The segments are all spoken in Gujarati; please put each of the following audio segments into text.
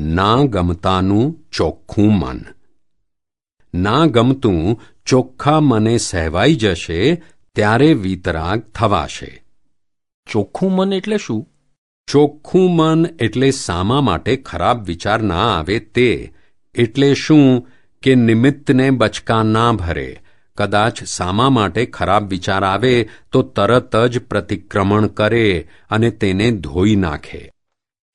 ના ગમતાનું ચોખ્ખું મન. ના ગમતું ચોખ્ખા મને સહેવાઈ જશે ત્યારે વિતરાગ થવાશે. ચોખ્ખું મન એટલે શું? ચોખ્ખું મન એટલે સામા માટે ખરાબ વિચાર ના આવે તે એટલે શું કે નિમિત્તને બચકા ના ભરે. કદાચ સામા માટે ખરાબ વિચાર આવે તો તરત જ પ્રતિક્રમણ કરે અને તેને ધોઈ નાખે.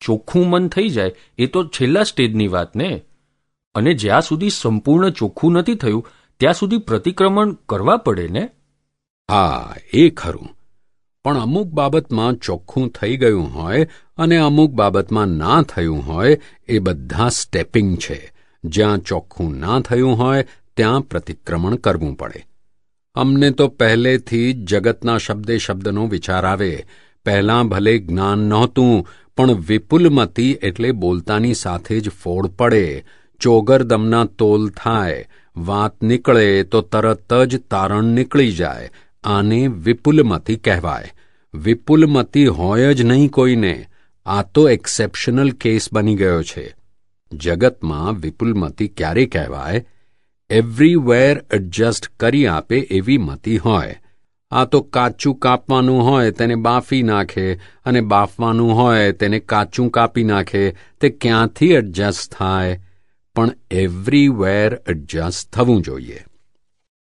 ચોખ્ખું મન થઈ જાય, એ તો છેલ્લા સ્ટેજની વાત ને. અને જ્યાં સુધી સંપૂર્ણ ચોખ્ખું નથી થયું, ત્યાં સુધી પ્રતિક્રમણ કરવા પડે ને? હા, એ ખરું. પણ અમુક બાબતમાં ચોખ્ખું થઈ ગયું હોય અને અમુક બાબતમાં ના થયું હોય, એ બધા સ્ટેપિંગ છે. જ્યાં ચોખ્ખું ના થયું હોય, ત્યાં પ્રતિક્રમણ કરવું પડે. અમને તો પહેલેથી જ જગતના શબ્દે શબ્દનો વિચાર આવે. પહેલાં ભલે જ્ઞાન નહોતું પણ વિપુલમતી એટલે બોલતાની સાથે જ ફોડ પડે ચોગરદમના તોલ થાય, વાત નીકળે તો તરત જ તારણ નીકળી જાય, આને વિપુલમતી કહેવાય. વિપુલમતી હોય જ નહીં કોઈને, આ તો એક્સેપ્શનલ કેસ બની ગયો છે. જગતમાં વિપુલમતી ક્યારે કહેવાય? એવરીવેર એડજસ્ટ કરી આપે એવી મતી હોય. આ તો કાચું કાપવાનું હોય તેને બાફી નાખે અને બાફવાનું હોય તેને કાચું કાપી નાખે. તે ક્યાંથી એડજસ્ટ થાય? પણ એવરીવેર એડજસ્ટ થવું જોઈએ.